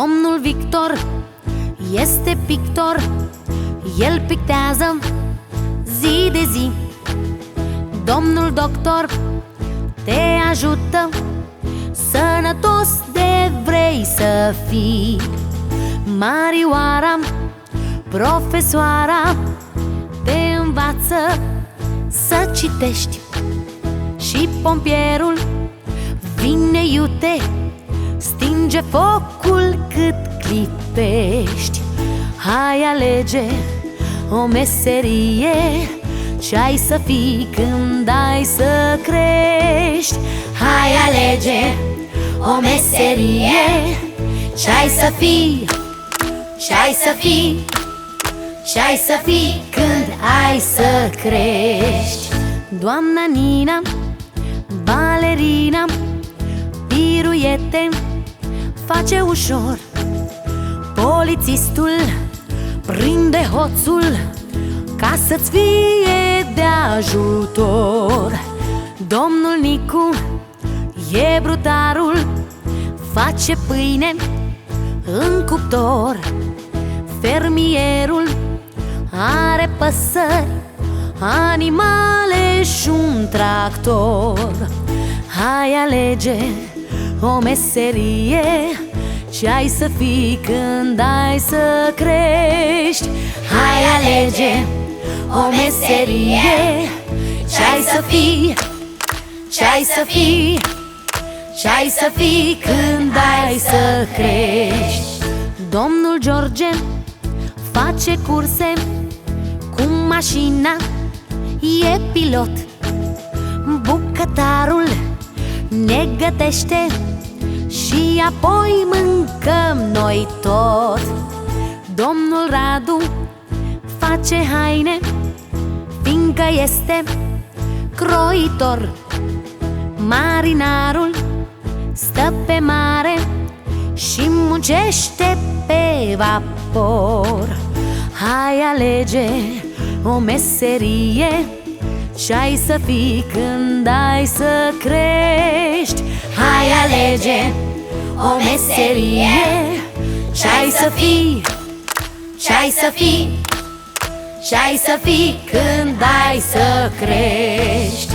Domnul Victor. Este pictor El pictează zi de zi. Domnul doctor te ajută Sănătos de vrei să fii. Marioara, profesoara Te învață să citești. Și pompierul vine iute Stinge focul cât clipești. Hai alege o meserie Ce ai să fii când ai să crești. Hai alege o meserie Ce ai să fii, ce ai să fii Ce ai să fii când ai să crești. Doamna Nina, balerina Piruete face ușor. Polițistul prinde hoțul Ca să-ți fie de ajutor. Domnul Nicu e brutarul Face pâine în cuptor. Fermierul are păsări Animale și un tractor. Hai alege o meserie Ce ai să fii când ai să crești. Hai alege o meserie Ce ai să fii, ce ai să fii Ce ai să fii când ai să crești. Domnul George face curse cu mașina E pilot. Bucătarul ne gătește Și apoi mâncăm noi tot. Domnul Radu face haine Fiindcă este croitor. Marinarul stă pe mare Și muncește pe vapor. Hai alege o meserie Ce ai să fii când ai să crești Hai alege o meserie. Ce ai să fii, ce ai să fii? Ce ai să fii când ai să crești